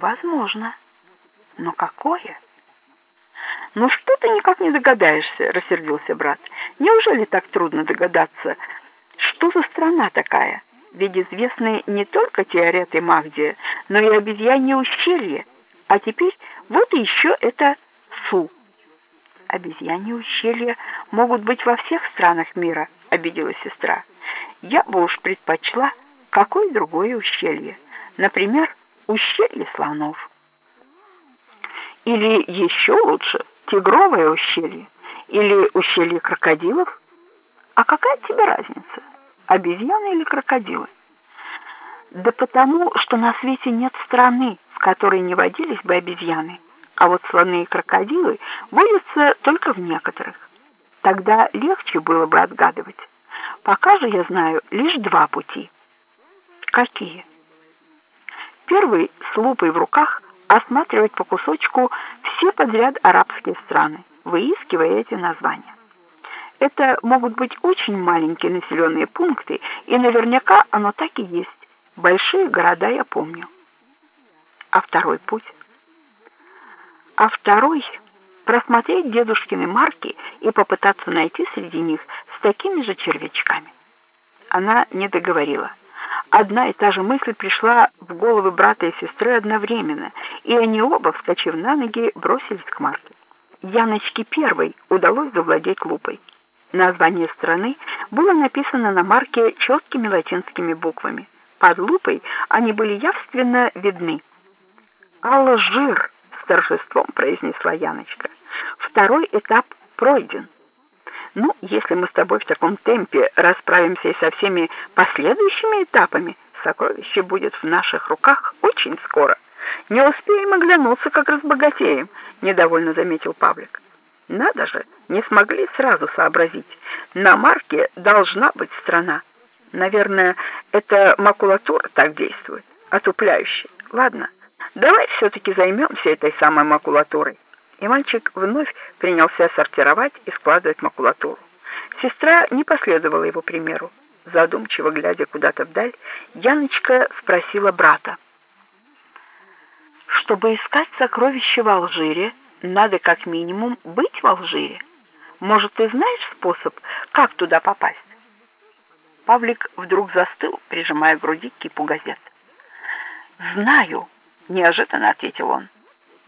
Возможно. Но какое? Ну что ты никак не догадаешься, рассердился брат. Неужели так трудно догадаться? Что за страна такая? Ведь известны не только теореты Магдия, но и обезьянье ущелье. А теперь вот еще это Су. Обезьянье ущелья могут быть во всех странах мира, обиделась сестра. Я бы уж предпочла какое другое ущелье. Например, ущелье слонов. Или еще лучше, тигровое ущелье или ущелье крокодилов. А какая тебе разница, обезьяны или крокодилы? Да потому, что на свете нет страны, в которой не водились бы обезьяны, а вот слоны и крокодилы водятся только в некоторых. Тогда легче было бы отгадывать. Пока же я знаю лишь два пути. Какие? Первый с лупой в руках осматривать по кусочку все подряд арабские страны, выискивая эти названия. Это могут быть очень маленькие населенные пункты, и наверняка оно так и есть. Большие города я помню. А второй путь? А второй просмотреть дедушкины марки и попытаться найти среди них с такими же червячками. Она не договорила. Одна и та же мысль пришла в головы брата и сестры одновременно, и они оба, вскочив на ноги, бросились к марке. Яночке первой удалось завладеть лупой. Название страны было написано на марке четкими латинскими буквами. Под лупой они были явственно видны. «Алжир!» — с торжеством произнесла Яночка. «Второй этап пройден». Ну, если мы с тобой в таком темпе расправимся и со всеми последующими этапами, сокровище будет в наших руках очень скоро. Не успеем оглянуться, как разбогатеем, недовольно заметил Павлик. Надо же, не смогли сразу сообразить. На марке должна быть страна. Наверное, это макулатура так действует, отупляюще. Ладно, давай все-таки займемся этой самой макулатурой и мальчик вновь принялся сортировать и складывать макулатуру. Сестра не последовала его примеру. Задумчиво глядя куда-то вдаль, Яночка спросила брата. «Чтобы искать сокровища в Алжире, надо как минимум быть в Алжире. Может, ты знаешь способ, как туда попасть?» Павлик вдруг застыл, прижимая к груди кипу газет. «Знаю», — неожиданно ответил он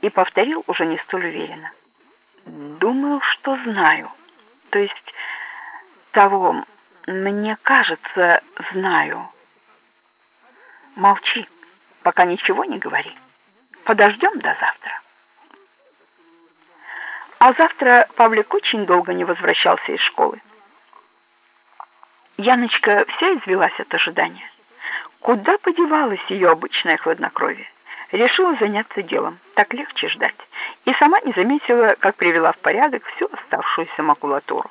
и повторил уже не столь уверенно. Думаю, что знаю. То есть того, мне кажется, знаю. Молчи, пока ничего не говори. Подождем до завтра. А завтра Павлик очень долго не возвращался из школы. Яночка вся извелась от ожидания. Куда подевалось ее обычное хладнокровие? Решила заняться делом, так легче ждать, и сама не заметила, как привела в порядок всю оставшуюся макулатуру.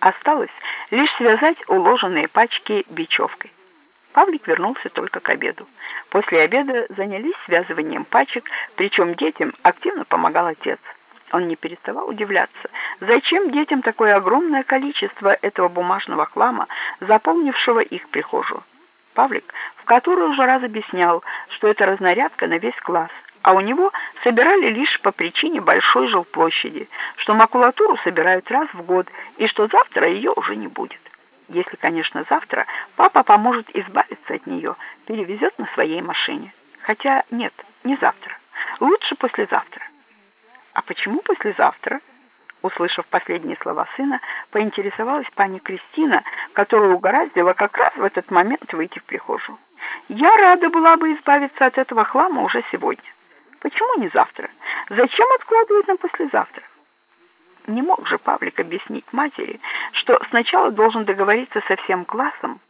Осталось лишь связать уложенные пачки бечевкой. Павлик вернулся только к обеду. После обеда занялись связыванием пачек, причем детям активно помогал отец. Он не переставал удивляться, зачем детям такое огромное количество этого бумажного хлама, заполнившего их прихожую. Павлик в который уже раз объяснял, что это разнарядка на весь класс, а у него собирали лишь по причине большой жилплощади, что макулатуру собирают раз в год и что завтра ее уже не будет. Если, конечно, завтра папа поможет избавиться от нее, перевезет на своей машине. Хотя нет, не завтра. Лучше послезавтра. А почему послезавтра? Услышав последние слова сына, поинтересовалась пани Кристина, которую угораздило как раз в этот момент выйти в прихожую. «Я рада была бы избавиться от этого хлама уже сегодня. Почему не завтра? Зачем откладывать на послезавтра?» Не мог же Павлик объяснить матери, что сначала должен договориться со всем классом,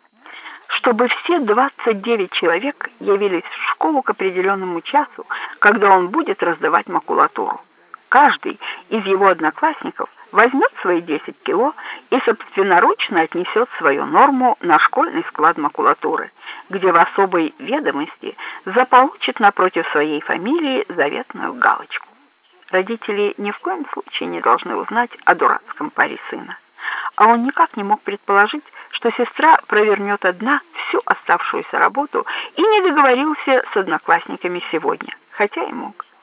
чтобы все 29 человек явились в школу к определенному часу, когда он будет раздавать макулатуру каждый из его одноклассников возьмет свои 10 кило и собственноручно отнесет свою норму на школьный склад макулатуры, где в особой ведомости заполучит напротив своей фамилии заветную галочку. Родители ни в коем случае не должны узнать о дурацком паре сына. А он никак не мог предположить, что сестра провернет одна всю оставшуюся работу и не договорился с одноклассниками сегодня. хотя и мог.